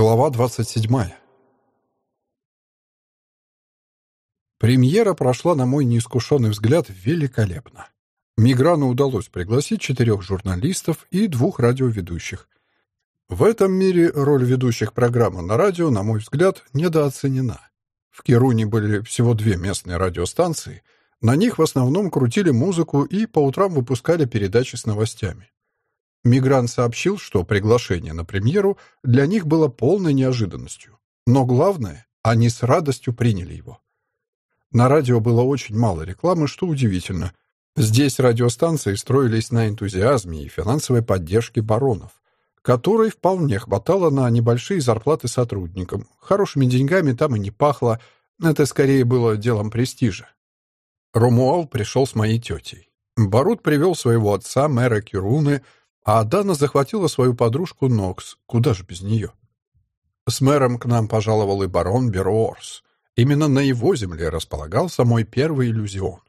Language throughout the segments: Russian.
Глава 27. Премьера прошла, на мой неискушенный взгляд, великолепно. Миграну удалось пригласить четырех журналистов и двух радиоведущих. В этом мире роль ведущих программы на радио, на мой взгляд, недооценена. В Керуне были всего две местные радиостанции, на них в основном крутили музыку и по утрам выпускали передачи с новостями. Мигрант сообщил, что приглашение на премьеру для них было полной неожиданностью. Но главное, они с радостью приняли его. На радио было очень мало рекламы, что удивительно. Здесь радиостанции строились на энтузиазме и финансовой поддержке баронов, которой вполне хватало на небольшие зарплаты сотрудникам. Хорошими деньгами там и не пахло, это скорее было делом престижа. Ромуал пришел с моей тетей. Барут привел своего отца, мэра Кируны, а Дана захватила свою подружку Нокс. Куда же без нее? С мэром к нам пожаловал и барон Бероорс. Именно на его земле располагался мой первый иллюзион.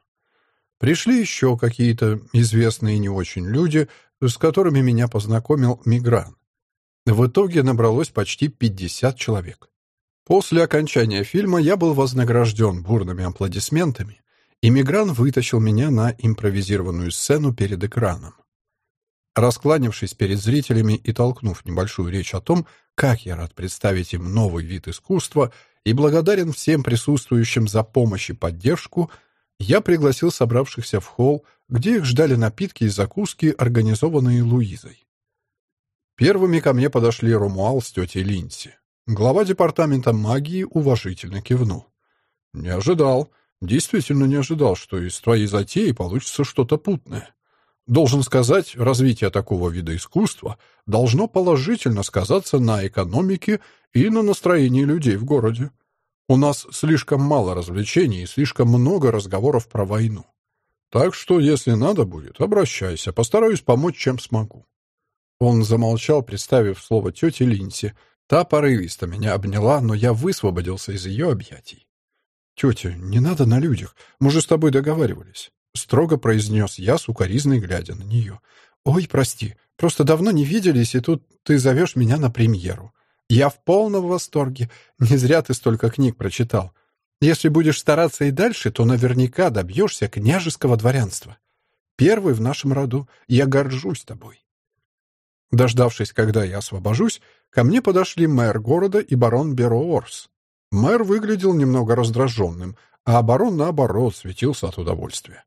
Пришли еще какие-то известные не очень люди, с которыми меня познакомил Мигран. В итоге набралось почти 50 человек. После окончания фильма я был вознагражден бурными аплодисментами, и Мигран вытащил меня на импровизированную сцену перед экраном. Раскланившись перед зрителями и толкнув небольшую речь о том, как я рад представить им новый вид искусства и благодарен всем присутствующим за помощь и поддержку, я пригласил собравшихся в холл, где их ждали напитки и закуски, организованные Луизой. Первыми ко мне подошли Ромуал с тетей Линси. Глава департамента магии уважительно кивнул. «Не ожидал, действительно не ожидал, что из твоей затеи получится что-то путное. Должен сказать, развитие такого вида искусства должно положительно сказаться на экономике и на настроении людей в городе. У нас слишком мало развлечений и слишком много разговоров про войну. Так что, если надо будет, обращайся, постараюсь помочь, чем смогу». Он замолчал, представив слово тете Линси. Та порывисто меня обняла, но я высвободился из ее объятий. «Тетя, не надо на людях, мы же с тобой договаривались». — строго произнес я, сукоризной глядя на нее. «Ой, прости, просто давно не виделись, и тут ты зовешь меня на премьеру. Я в полном восторге. Не зря ты столько книг прочитал. Если будешь стараться и дальше, то наверняка добьешься княжеского дворянства. Первый в нашем роду. Я горжусь тобой». Дождавшись, когда я освобожусь, ко мне подошли мэр города и барон Бероорс. Мэр выглядел немного раздраженным, а барон, наоборот, светился от удовольствия.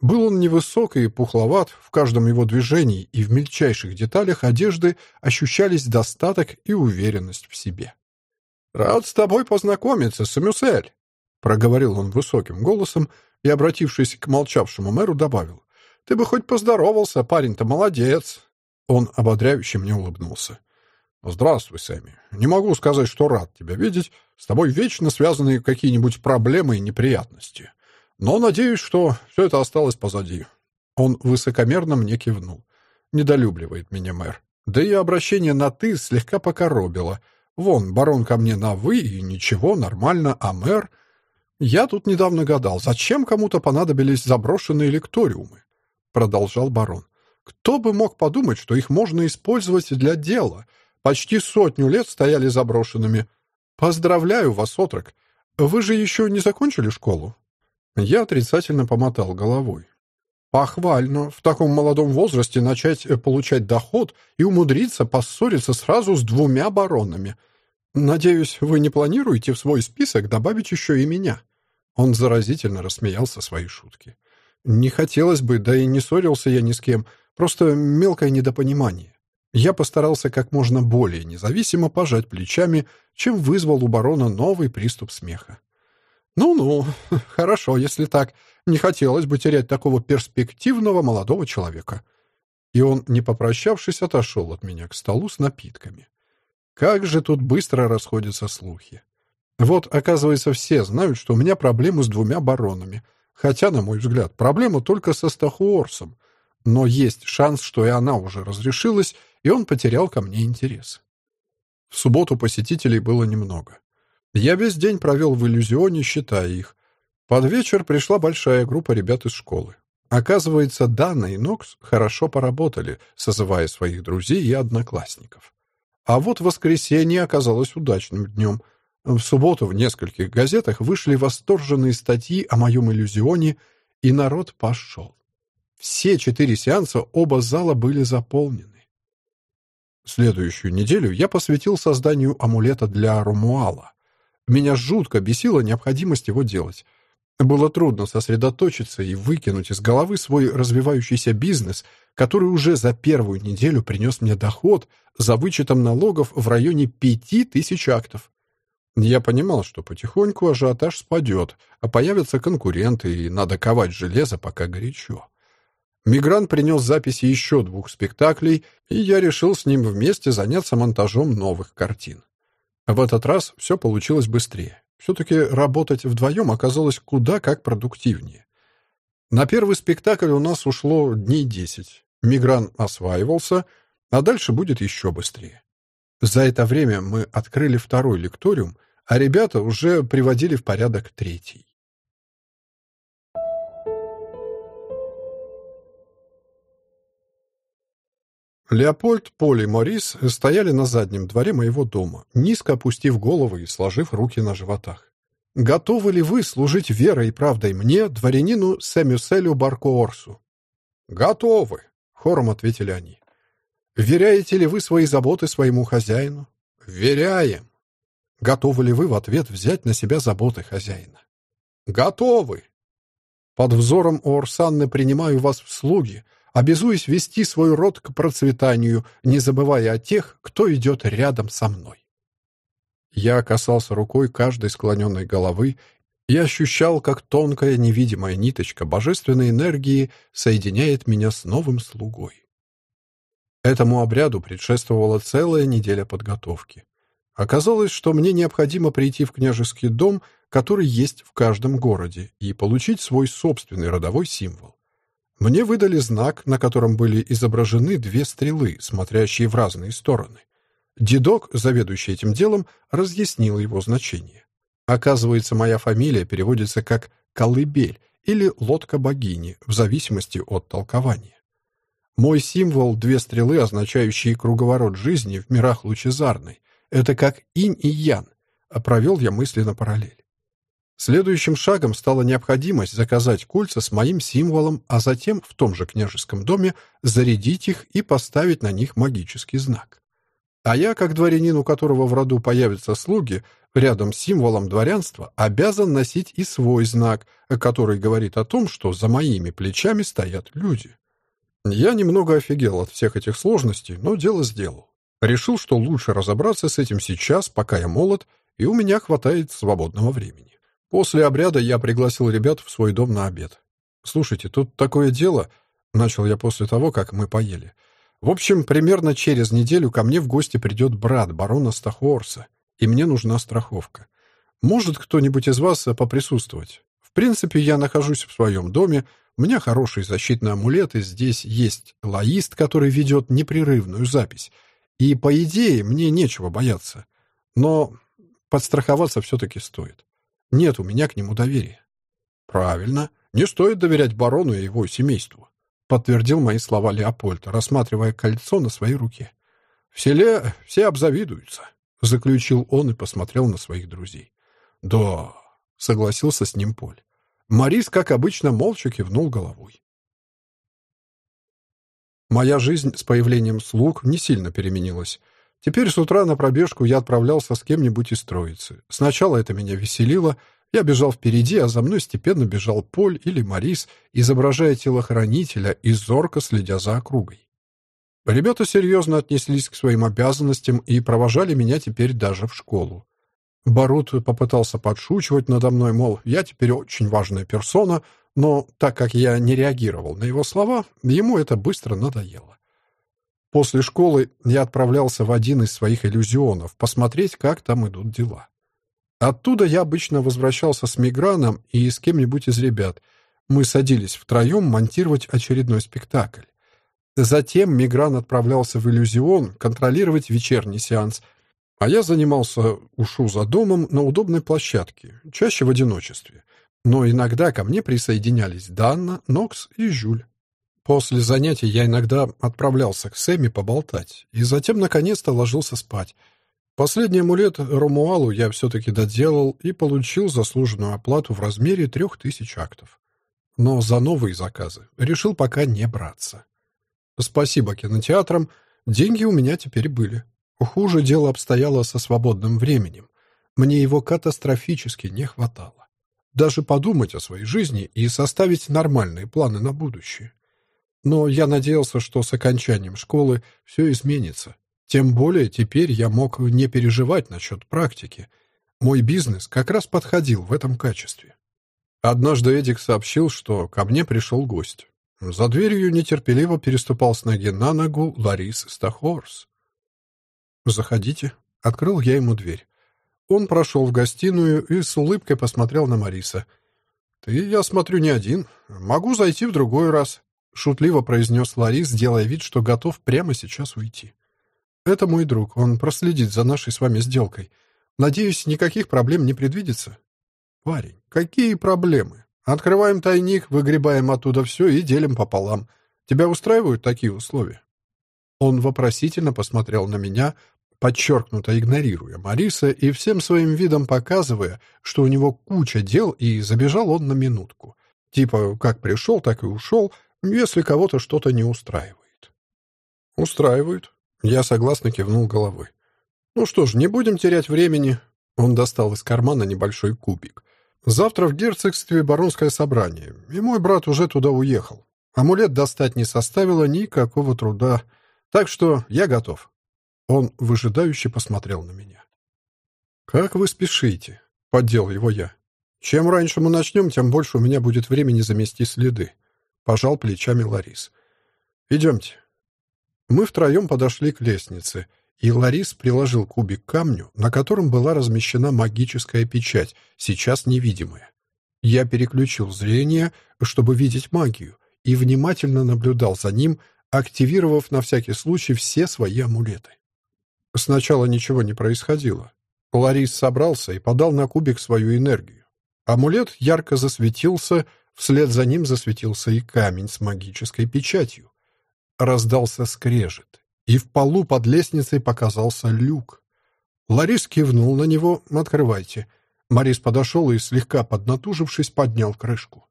Был он невысок и пухловат, в каждом его движении и в мельчайших деталях одежды ощущались достаток и уверенность в себе. «Рад с тобой познакомиться, Самюсель!» — проговорил он высоким голосом и, обратившись к молчавшему мэру, добавил. «Ты бы хоть поздоровался, парень-то молодец!» Он ободряюще мне улыбнулся. «Здравствуй, Сэмми. Не могу сказать, что рад тебя видеть. С тобой вечно связаны какие-нибудь проблемы и неприятности. Но надеюсь, что все это осталось позади. Он высокомерно мне кивнул. Недолюбливает меня мэр. Да и обращение на «ты» слегка покоробило. Вон, барон ко мне на «вы» и ничего, нормально, а мэр... Я тут недавно гадал, зачем кому-то понадобились заброшенные лекториумы? Продолжал барон. Кто бы мог подумать, что их можно использовать для дела? Почти сотню лет стояли заброшенными. Поздравляю вас, отрок. Вы же еще не закончили школу? Я отрицательно помотал головой. Похвально в таком молодом возрасте начать э, получать доход и умудриться поссориться сразу с двумя баронами. Надеюсь, вы не планируете в свой список добавить еще и меня?» Он заразительно рассмеялся своей шутке. «Не хотелось бы, да и не ссорился я ни с кем, просто мелкое недопонимание. Я постарался как можно более независимо пожать плечами, чем вызвал у барона новый приступ смеха. «Ну-ну, хорошо, если так. Не хотелось бы терять такого перспективного молодого человека». И он, не попрощавшись, отошел от меня к столу с напитками. Как же тут быстро расходятся слухи. Вот, оказывается, все знают, что у меня проблемы с двумя баронами. Хотя, на мой взгляд, проблема только со Стахуорсом. Но есть шанс, что и она уже разрешилась, и он потерял ко мне интерес. В субботу посетителей было немного. Я весь день провел в иллюзионе, считая их. Под вечер пришла большая группа ребят из школы. Оказывается, Дана и Нокс хорошо поработали, созывая своих друзей и одноклассников. А вот воскресенье оказалось удачным днем. В субботу в нескольких газетах вышли восторженные статьи о моем иллюзионе, и народ пошел. Все четыре сеанса оба зала были заполнены. Следующую неделю я посвятил созданию амулета для Ромуала. Меня жутко бесила необходимость его делать. Было трудно сосредоточиться и выкинуть из головы свой развивающийся бизнес, который уже за первую неделю принес мне доход за вычетом налогов в районе пяти тысяч актов. Я понимал, что потихоньку ажиотаж спадет, а появятся конкуренты, и надо ковать железо, пока горячо. Мигрант принес записи еще двух спектаклей, и я решил с ним вместе заняться монтажом новых картин. В этот раз все получилось быстрее. Все-таки работать вдвоем оказалось куда как продуктивнее. На первый спектакль у нас ушло дней десять. Мигран осваивался, а дальше будет еще быстрее. За это время мы открыли второй лекториум, а ребята уже приводили в порядок третий. Леопольд, Поль и Морис стояли на заднем дворе моего дома, низко опустив головы и сложив руки на животах. «Готовы ли вы служить верой и правдой мне, дворянину Сэмюселю Баркоорсу?» «Готовы», — хором ответили они. «Веряете ли вы свои заботы своему хозяину?» «Веряем». «Готовы ли вы в ответ взять на себя заботы хозяина?» «Готовы». «Под взором Орсанны принимаю вас в слуги», обязуюсь вести свой род к процветанию, не забывая о тех, кто идет рядом со мной. Я касался рукой каждой склоненной головы и ощущал, как тонкая невидимая ниточка божественной энергии соединяет меня с новым слугой. Этому обряду предшествовала целая неделя подготовки. Оказалось, что мне необходимо прийти в княжеский дом, который есть в каждом городе, и получить свой собственный родовой символ. Мне выдали знак, на котором были изображены две стрелы, смотрящие в разные стороны. Дедок, заведующий этим делом, разъяснил его значение. Оказывается, моя фамилия переводится как «колыбель» или «лодка богини», в зависимости от толкования. Мой символ — две стрелы, означающие круговорот жизни в мирах лучезарной. Это как инь и ян, а провел я мысленно параллель. Следующим шагом стала необходимость заказать кольца с моим символом, а затем в том же княжеском доме зарядить их и поставить на них магический знак. А я, как дворянин, у которого в роду появятся слуги, рядом с символом дворянства, обязан носить и свой знак, который говорит о том, что за моими плечами стоят люди. Я немного офигел от всех этих сложностей, но дело сделал. Решил, что лучше разобраться с этим сейчас, пока я молод, и у меня хватает свободного времени. После обряда я пригласил ребят в свой дом на обед. «Слушайте, тут такое дело...» — начал я после того, как мы поели. «В общем, примерно через неделю ко мне в гости придет брат барона Стахуорса, и мне нужна страховка. Может кто-нибудь из вас поприсутствовать? В принципе, я нахожусь в своем доме, у меня хороший защитный амулет, и здесь есть лоист, который ведет непрерывную запись. И, по идее, мне нечего бояться. Но подстраховаться все-таки стоит. Нет у меня к нему доверия. Правильно, не стоит доверять барону и его семейству, подтвердил мои слова Леопольд, рассматривая кольцо на своей руке. В селе все обзавидуются, заключил он и посмотрел на своих друзей. Да, согласился с ним Поль. Марис, как обычно, молча кивнул головой. Моя жизнь с появлением слуг не сильно переменилась. Теперь с утра на пробежку я отправлялся с кем-нибудь из троицы. Сначала это меня веселило. Я бежал впереди, а за мной степенно бежал Поль или Марис, изображая телохранителя и зорко следя за округой. Ребята серьезно отнеслись к своим обязанностям и провожали меня теперь даже в школу. Барут попытался подшучивать надо мной, мол, я теперь очень важная персона, но так как я не реагировал на его слова, ему это быстро надоело. После школы я отправлялся в один из своих иллюзионов посмотреть, как там идут дела. Оттуда я обычно возвращался с Миграном и с кем-нибудь из ребят. Мы садились втроем монтировать очередной спектакль. Затем Мигран отправлялся в иллюзион контролировать вечерний сеанс, а я занимался ушу за домом на удобной площадке, чаще в одиночестве. Но иногда ко мне присоединялись Данна, Нокс и Жюль. После занятий я иногда отправлялся к Сэмми поболтать, и затем наконец-то ложился спать. Последний амулет Ромуалу я все-таки доделал и получил заслуженную оплату в размере трех тысяч актов. Но за новые заказы решил пока не браться. Спасибо кинотеатрам, деньги у меня теперь были. Хуже дело обстояло со свободным временем. Мне его катастрофически не хватало. Даже подумать о своей жизни и составить нормальные планы на будущее. Но я надеялся, что с окончанием школы все изменится. Тем более теперь я мог не переживать насчет практики. Мой бизнес как раз подходил в этом качестве. Однажды Эдик сообщил, что ко мне пришел гость. За дверью нетерпеливо переступал с ноги на ногу Ларис Стахорс. «Заходите». Открыл я ему дверь. Он прошел в гостиную и с улыбкой посмотрел на Мариса. «Ты, я смотрю, не один. Могу зайти в другой раз шутливо произнес Ларис, делая вид, что готов прямо сейчас уйти. «Это мой друг, он проследит за нашей с вами сделкой. Надеюсь, никаких проблем не предвидится?» «Парень, какие проблемы? Открываем тайник, выгребаем оттуда все и делим пополам. Тебя устраивают такие условия?» Он вопросительно посмотрел на меня, подчеркнуто игнорируя Мариса и всем своим видом показывая, что у него куча дел, и забежал он на минутку. Типа, как пришел, так и ушел — если кого-то что-то не устраивает. Устраивает. Я согласно кивнул головой. Ну что ж, не будем терять времени. Он достал из кармана небольшой кубик. Завтра в герцогстве баронское собрание, и мой брат уже туда уехал. Амулет достать не составило никакого труда, так что я готов. Он выжидающе посмотрел на меня. «Как вы спешите?» — поддел его я. «Чем раньше мы начнем, тем больше у меня будет времени замести следы. Пожал плечами Ларис. «Идемте». Мы втроем подошли к лестнице, и Ларис приложил кубик к камню, на котором была размещена магическая печать, сейчас невидимая. Я переключил зрение, чтобы видеть магию, и внимательно наблюдал за ним, активировав на всякий случай все свои амулеты. Сначала ничего не происходило. Ларис собрался и подал на кубик свою энергию. Амулет ярко засветился, Вслед за ним засветился и камень с магической печатью. Раздался скрежет, и в полу под лестницей показался люк. Ларис кивнул на него «Открывайте». Марис подошел и, слегка поднатужившись, поднял крышку.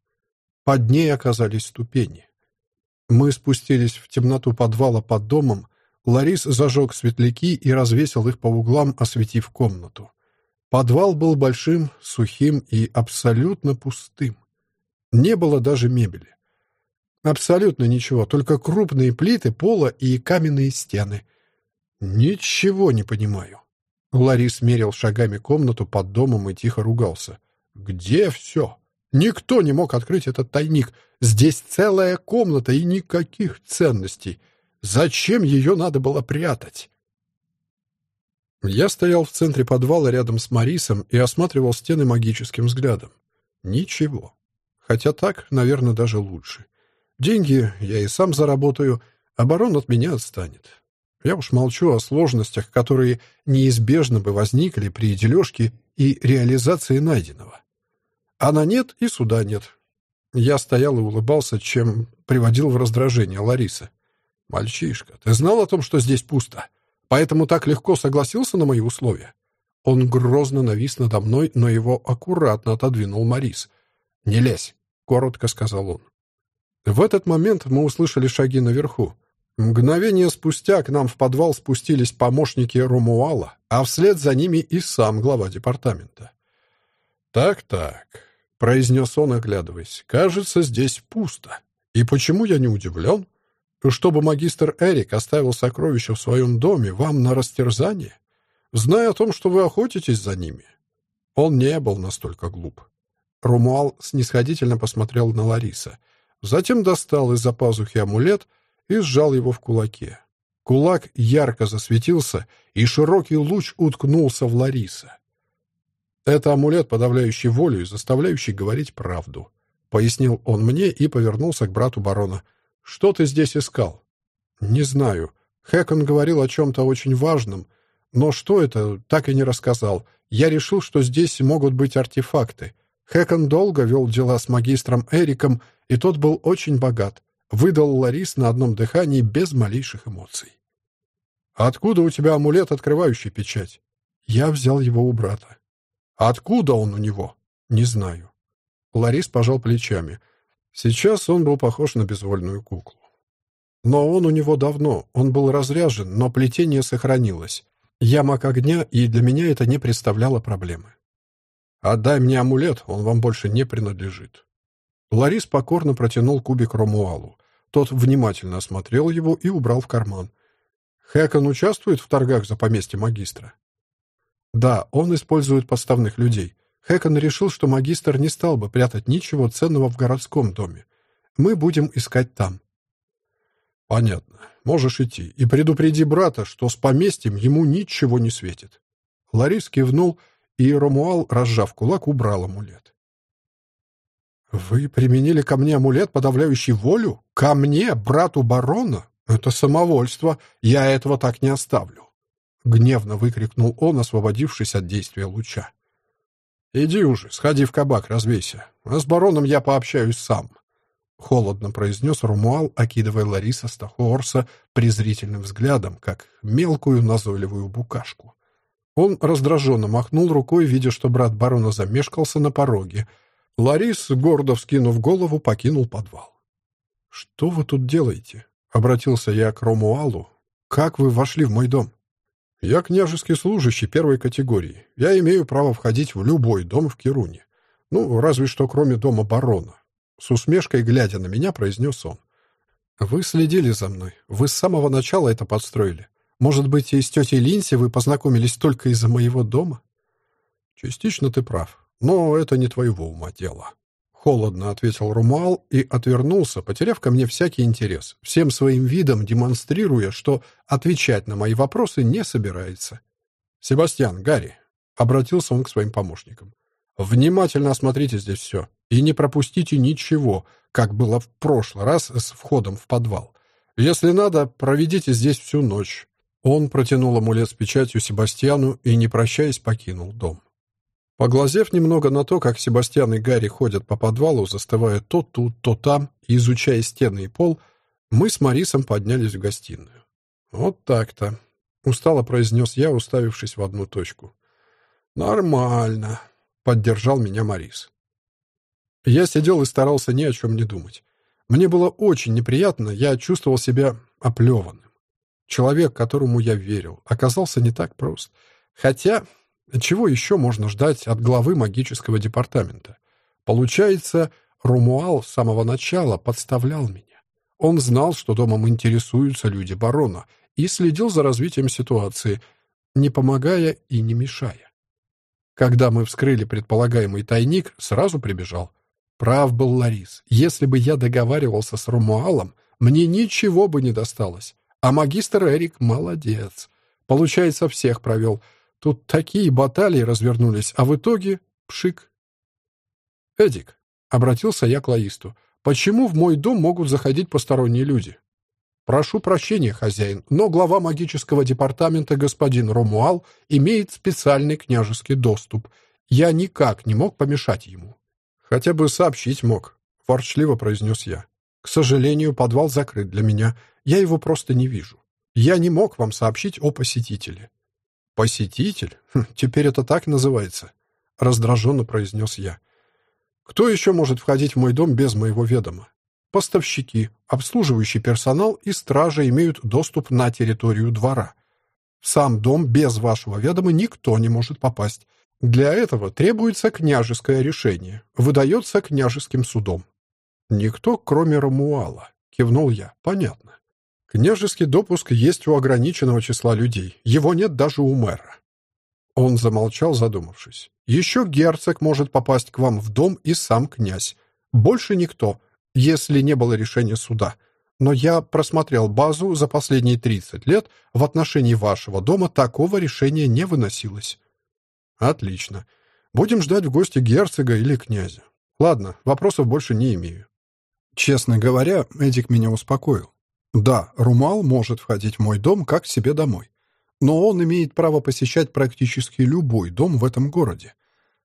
Под ней оказались ступени. Мы спустились в темноту подвала под домом. Ларис зажег светляки и развесил их по углам, осветив комнату. Подвал был большим, сухим и абсолютно пустым. Не было даже мебели. Абсолютно ничего, только крупные плиты пола и каменные стены. Ничего не понимаю. Ларис мерил шагами комнату под домом и тихо ругался. «Где все? Никто не мог открыть этот тайник. Здесь целая комната и никаких ценностей. Зачем ее надо было прятать?» Я стоял в центре подвала рядом с Марисом и осматривал стены магическим взглядом. Ничего. Хотя так, наверное, даже лучше. Деньги я и сам заработаю, барон от меня отстанет. Я уж молчу о сложностях, которые неизбежно бы возникли при дележке и реализации найденного. А на нет и суда нет. Я стоял и улыбался, чем приводил в раздражение Лариса. «Мальчишка, ты знал о том, что здесь пусто? Поэтому так легко согласился на мои условия?» Он грозно навис надо мной, но его аккуратно отодвинул Марис. «Не лезь», — коротко сказал он. В этот момент мы услышали шаги наверху. Мгновение спустя к нам в подвал спустились помощники Ромуала, а вслед за ними и сам глава департамента. «Так-так», — произнес он, оглядываясь, — «кажется, здесь пусто. И почему я не удивлен? Чтобы магистр Эрик оставил сокровища в своем доме вам на растерзание, зная о том, что вы охотитесь за ними?» Он не был настолько глуп. Румуал снисходительно посмотрел на Лариса. Затем достал из-за пазухи амулет и сжал его в кулаке. Кулак ярко засветился, и широкий луч уткнулся в Лариса. «Это амулет, подавляющий волю и заставляющий говорить правду», — пояснил он мне и повернулся к брату барона. «Что ты здесь искал?» «Не знаю. Хэкон говорил о чем-то очень важном, но что это, так и не рассказал. Я решил, что здесь могут быть артефакты. Хэкон долго вел дела с магистром Эриком, и тот был очень богат. выдал Ларис на одном дыхании без малейших эмоций. «Откуда у тебя амулет, открывающий печать?» Я взял его у брата. «Откуда он у него?» «Не знаю». Ларис пожал плечами. Сейчас он был похож на безвольную куклу. Но он у него давно, он был разряжен, но плетение сохранилось. Я маг огня, и для меня это не представляло проблемы. «Отдай мне амулет, он вам больше не принадлежит». Ларис покорно протянул кубик Ромуалу. Тот внимательно осмотрел его и убрал в карман. «Хэкон участвует в торгах за поместье магистра?» «Да, он использует поставных людей. Хэкон решил, что магистр не стал бы прятать ничего ценного в городском доме. Мы будем искать там». «Понятно. Можешь идти. И предупреди брата, что с поместьем ему ничего не светит». Ларис кивнул, и Ромуал, разжав кулак, убрал амулет. «Вы применили ко мне амулет, подавляющий волю? Ко мне, брату барона? Это самовольство. Я этого так не оставлю!» Гневно выкрикнул он, освободившись от действия луча. «Иди уже, сходи в кабак, развейся. А с бароном я пообщаюсь сам», — холодно произнес Румуал, окидывая Лариса Стахуорса презрительным взглядом, как мелкую назойливую букашку. Он раздраженно махнул рукой, видя, что брат барона замешкался на пороге. Ларис, гордо вскинув голову, покинул подвал. «Что вы тут делаете?» — обратился я к Ромуалу. «Как вы вошли в мой дом?» «Я княжеский служащий первой категории. Я имею право входить в любой дом в Кируне. Ну, разве что кроме дома барона». С усмешкой, глядя на меня, произнес он. «Вы следили за мной. Вы с самого начала это подстроили. Может быть, и с тетей Линси вы познакомились только из-за моего дома?» «Частично ты прав. Но это не твоего ума дело». Холодно ответил Румуал и отвернулся, потеряв ко мне всякий интерес, всем своим видом демонстрируя, что отвечать на мои вопросы не собирается. «Себастьян, Гарри», — обратился он к своим помощникам, — «внимательно осмотрите здесь все и не пропустите ничего, как было в прошлый раз с входом в подвал. Если надо, проведите здесь всю ночь. Он протянул амулет с печатью Себастьяну и, не прощаясь, покинул дом. Поглазев немного на то, как Себастьян и Гарри ходят по подвалу, застывая то тут, то там, изучая стены и пол, мы с Марисом поднялись в гостиную. «Вот так-то», — устало произнес я, уставившись в одну точку. «Нормально», — поддержал меня Марис. Я сидел и старался ни о чем не думать. Мне было очень неприятно, я чувствовал себя оплеванным. Человек, которому я верил, оказался не так прост. Хотя, чего еще можно ждать от главы магического департамента? Получается, Румуал с самого начала подставлял меня. Он знал, что домом интересуются люди барона, и следил за развитием ситуации, не помогая и не мешая. Когда мы вскрыли предполагаемый тайник, сразу прибежал. Прав был Ларис. Если бы я договаривался с Румуалом, мне ничего бы не досталось. А магистр Эрик молодец. Получается, всех провел. Тут такие баталии развернулись, а в итоге — пшик. «Эдик», — обратился я к Лаисту, — «почему в мой дом могут заходить посторонние люди?» «Прошу прощения, хозяин, но глава магического департамента господин Ромуал имеет специальный княжеский доступ. Я никак не мог помешать ему». «Хотя бы сообщить мог», — ворчливо произнес я. «К сожалению, подвал закрыт для меня. Я его просто не вижу. Я не мог вам сообщить о посетителе». «Посетитель? Хм, теперь это так называется?» — раздраженно произнес я. «Кто еще может входить в мой дом без моего ведома? Поставщики, обслуживающий персонал и стража имеют доступ на территорию двора. В сам дом без вашего ведома никто не может попасть. Для этого требуется княжеское решение, выдается княжеским судом. Никто, кроме Рамуала. Кивнул я. Понятно. Княжеский допуск есть у ограниченного числа людей. Его нет даже у мэра. Он замолчал, задумавшись. Еще герцог может попасть к вам в дом и сам князь. Больше никто, если не было решения суда. Но я просмотрел базу за последние 30 лет. В отношении вашего дома такого решения не выносилось. Отлично. Будем ждать в гости герцога или князя. Ладно, вопросов больше не имею. Честно говоря, Эдик меня успокоил. Да, Румал может входить в мой дом как себе домой. Но он имеет право посещать практически любой дом в этом городе.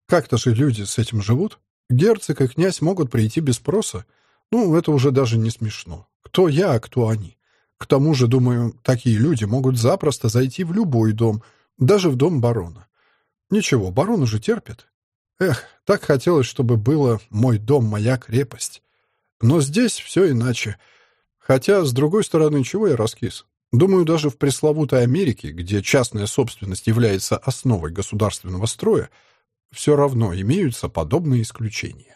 Как-то же люди с этим живут. Герцог и князь могут прийти без спроса. Ну, это уже даже не смешно. Кто я, а кто они? К тому же, думаю, такие люди могут запросто зайти в любой дом, даже в дом барона. Ничего, барон уже терпит. Эх, так хотелось, чтобы было мой дом, моя крепость. Но здесь все иначе. Хотя, с другой стороны, чего я раскис? Думаю, даже в пресловутой Америке, где частная собственность является основой государственного строя, все равно имеются подобные исключения.